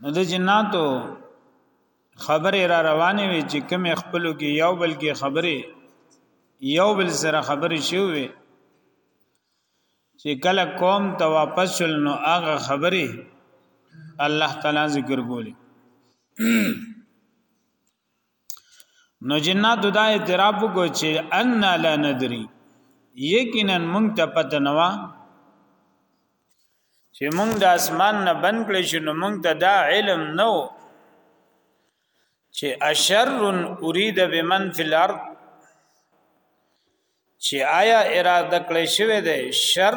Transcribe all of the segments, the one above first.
نو د جناتو خبره را روانه وي چې کوم خپلو کې یو بل کې خبره یو بل سره خبره شوې چې کله قوم ته واپس شول نو هغه خبره الله تعالی ذکر کولی نو جنات دا اعتراف وکړ چې ان لا ندري یقینا مونږ ته پته نه و چې مونږ د اسمان نه بند کړی شو نو مونږ ته دا علم نه و چې اشر اريد بمن في الارض چې آیا اراده کړی شوی دی شر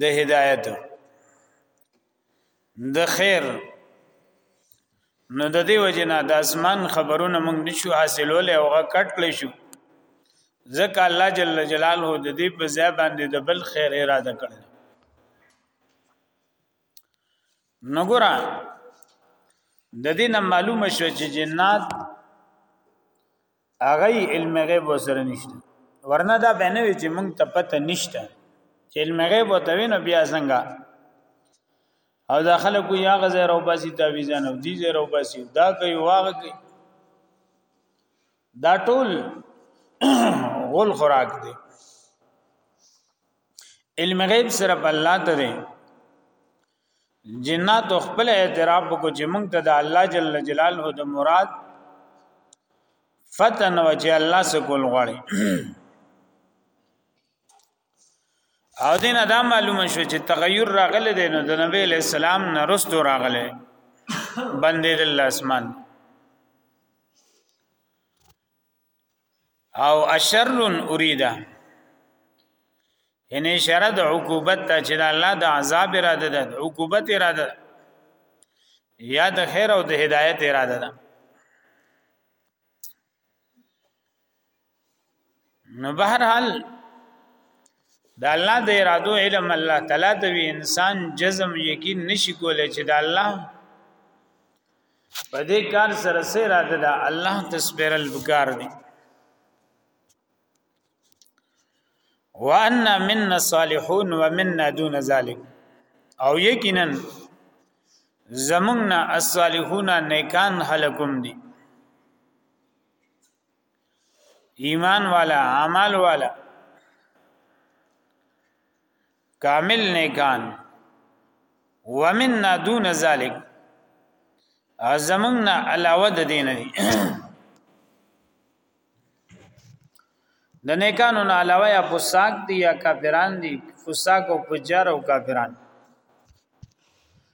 د هدایت د خیر نو د دې وجنا د اسمان خبرونه موږ نشو حاصلول او غا کټ کړی شو ځکه الله جل جلاله د دې په ځای باندې د بل خیر اراده کړل نګورا د دې نه معلومه شو چې جنات هغه علم غیب وسره نشته ورنه دا به نه وي چې مونږ ته پته نشته چې علم غیب وته وینو بیا څنګه او دا خلک یو هغه زه راو باسي تعویزان او دي زه راو باسي دا کوي واغ کوي دا ټول غول خوراک دی علم غیب صرف الله ته دی جنات خپل اعتراف کو چې موږ ته د الله جل جلاله د مراد فتن و چې الله سکول غواړي او دین دا معلومه شو چې تغیر راغله دی نو د نبی له سلام نه رستو راغله بندې د اسمان او اشر اریدا ان اشاره د عقوبت ته چې د الله د عذاب اراده ده د عقوبت اراده ده یا د خیر او د هدایت اراده ده نو بهر حال د الله د ارادو علم الله تعالی ته وی انسان جزم یقین نشي کولای چې د الله په دې کار سره سره راته دا الله تسبیرل بکار دي وان منا صالحون ومنا دون ذلك او یقینا زمونږه الصالحون نیکان خلقم دي ایمان والا اعمال والا کامل نیکان ومننا دون ذلک ازمننا علاوه د دین دی د نیکانو نه علاوه یا فساق دی یا کافران دی فساق او فجار او کافران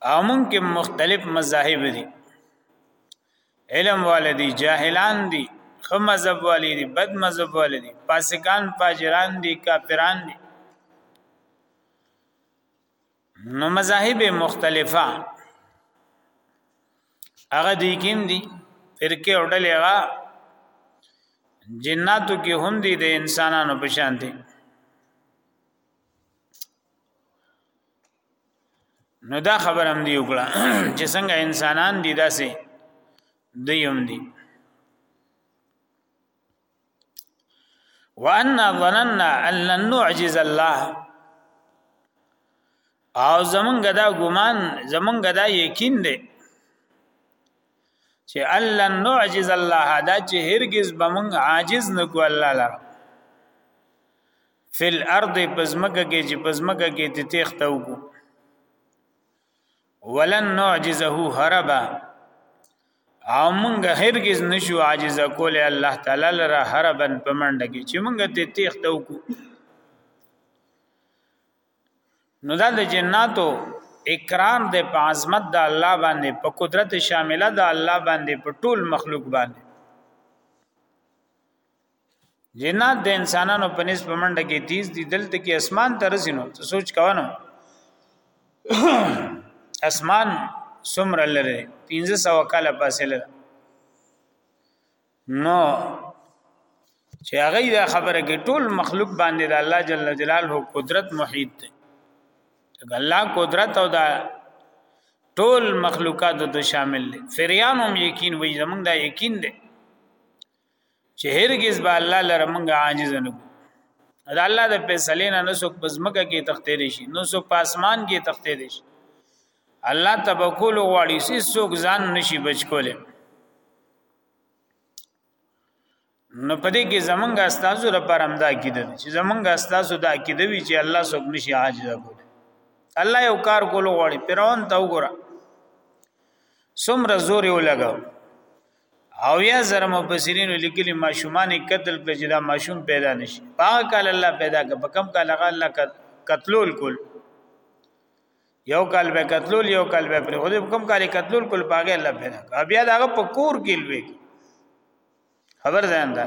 امون کې مختلف مذاهب دي علم والدي جاهلان دي خو مذهب والدي بد مذهب والدي فاسقان فاجران دي کافران دي نو مذاهب مختلفه هغه دي کوم دي فرقه وړلې هغه جناتو کې هم دي د انسانانو په شان دي نو دا خبر هم دی وکړه چې څنګه انسانان دي داسې دیوم دي وان ظننا ان لن نعجز الله او زمونږ دا ګمان زمونږ دا یقین دی چې الله نعجز الله دا چې هرگز بمونږ عاجز نکو الله لره فی الارض پزمکه کې چې پزمکه کې ته تخته وکړو ولن نعجزه هربا او مونږ هرگز نشو عاجز کول الله تعالی لره هربن پمنډ کې چې مونږ ته تخته وکړو نو دا د جناتو اکرام د په عظمت د الله باندې په قدرت شامله د الله باندې په ټول مخلوق باندې جنات د انسانانو په نسبت منډه کې تیز دي دلته کې اسمان ته رسینو ته سوچ کوانو اسمان سمر لره 1500 کاله پاسه لره نو چې هغه دا خبره کې ټول مخلوق باندې د الله جل جلاله قدرت محیط دی الله قدرت او دا ټول مخلوقات ته شامل دي فریان هم یقین وي زمونږ دا یقین دی چې هرگز به الله لره موږ عاجز نه کو دا الله د فیصلې نه نو څوک بزمکه کې تختې دي شي نو څوک پاسمان کې تختې دي شي الله تبکل غواړي چې څوک ځان نشي بچ کوله نو پدې کې زمونږ استادو لپاره هم دا کیده چې زمونږ استادو دا کیده وی چې الله څوک نشي عاجز کوله الله یو کار کول غواړي پیرون تا وګوره سمره زور یو لګاو او یا زره مفسرین لیکلي ماشومان قتل کړ چې دا ماشوم پیدا نشي پاک کال الله پیدا کړ په کم کال هغه الله قتلول کول یو کال به قتلول یو کال به پر خود کم کال قتلول کول پاګه الله پیدا کړ بیا دا په کور کې لوي خبر ځان ده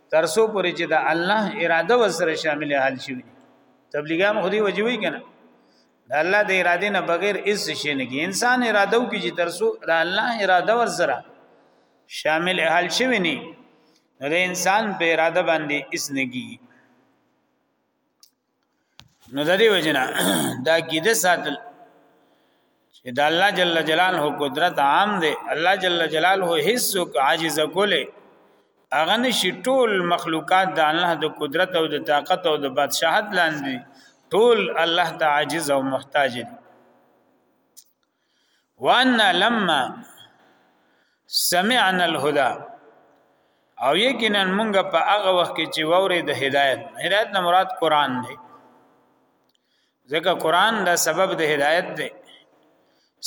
ترسو پورې چې د الله اراده وسره شامل حل شي تبلیغان خو دې وجوي کنه د الله د اراده نه بغیر اس شي نه کې انسان اراده وکړي چې ترسو د الله اراده وسره شامل حل شي نه د انسان په اراده باندې اس نه کیږي نو د دې وجنه دا کیده ساتل چې د الله جل جلاله قدرت عام دی الله جل جلاله هیڅ عاجز کوله اغه نشي ټول مخلوقات د الله د قدرت او د طاقت او د بادشاہت لاندې ټول الله ته عاجز او محتاج دي وان لما سمعنا الهدى او یقینا مونږ په هغه وخت کې چې ووري د هدایت هدایت نه مراد قران دی ځکه قران دا سبب د هدایت دی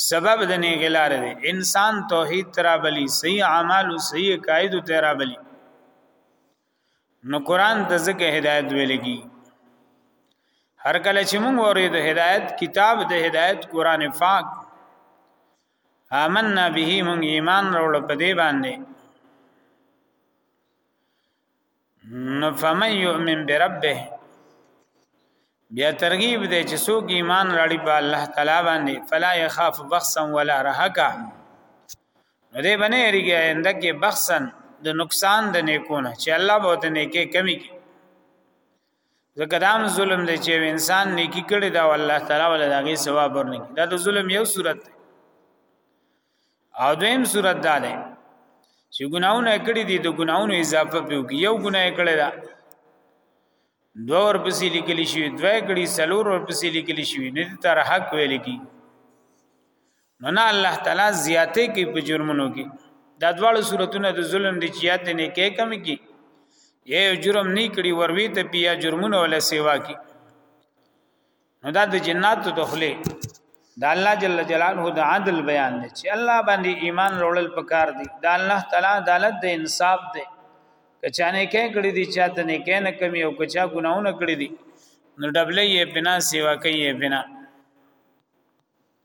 سبب د نیګلار دی انسان توحید ترابلی صحیح اعمال او صحیح قائد ترابلی نو قران د ذکر هدایت ویل کی هر کله چې موږ اورید هدایت کتاب د هدایت قران پاک آمنا به موږ ایمان راوړ په دی باندې نو فمن یؤمن بربه بیا ترغیب دی چې څوک ایمان راړي په الله تعالی باندې فلا يخاف بخسا ولا رهقا نو دې باندې ریګه آینده کې بخسن د نقصان د نیکونه چې الله به ته نیکه کمی کی ځکه دا ظلم دی چې انسان نیکی کړي دا الله تعالی ول دغه ثواب ورنه دا د ظلم یو صورت دی او دویم صورت دا دی چې ګناونه کړي دي د ګناونو اضافه پیو کی یو ګناه کړي دا دو ور پسې لیکل شي دوه کړي سلور ور پسې لیکل شي نه تر حق ویل کی نو نه الله تعالی زیاته کې په جرمونو کې دا دواړو صورتونه د ظلم د چیات نه کې کم کې یې جرم نه کړی وروي ته بیا جرمونه ولا سیوا کې نو دا د جنات دخله دا الله جل جلاله د عدل بیان دی چې الله باندې ایمان وروړل پکار دی دا الله تعالی عدالت د انصاف دی کچانه کې کړی دی چاته نه کې نه کمی او کچا ګناونه کړی دی نو ډبلې یې بنا سیوا کوي بنا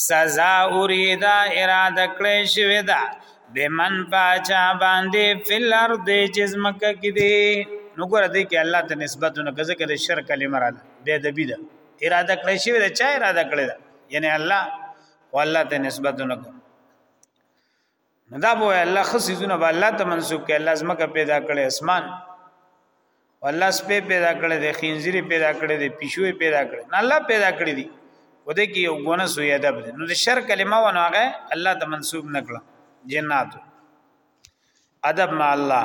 سزا اوریدا اراده کړی شوی دا بمن باچا باندې فل ارض جزمک کې دی نو ګور دې کې الله ته نسبتونه کزه کې شرک کلمه را ده د بيد اراده کړی شوی دا چا اراده کړی دا یعنی الله والله ته نسبتونه کوي نو دا به الله خصيزونه به الله ته منسوب کړي الله زمکه پیدا کړي اسمان الله سپه پیدا کړي د خنزيري پیدا کړي د پښوی پیدا کړي نه الله پیدا کړي دي و دې کې یو ګونه سوی ادب دی نو د شر کلمه ونه هغه الله ته منسوب نکړه جنات ادب مع الله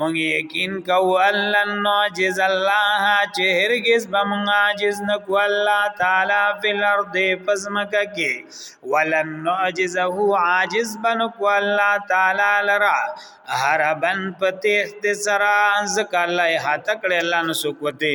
مونږ یقین کوو الله ناجز الله چې هرگز به مونږ عاجز نکو الله تعالی فی الارض فزمکه کې ولن نعجزه عاجز بنکو الله تعالی لرا هربن پتیخت سرا ذکر الله حتکړه الله نو سکوته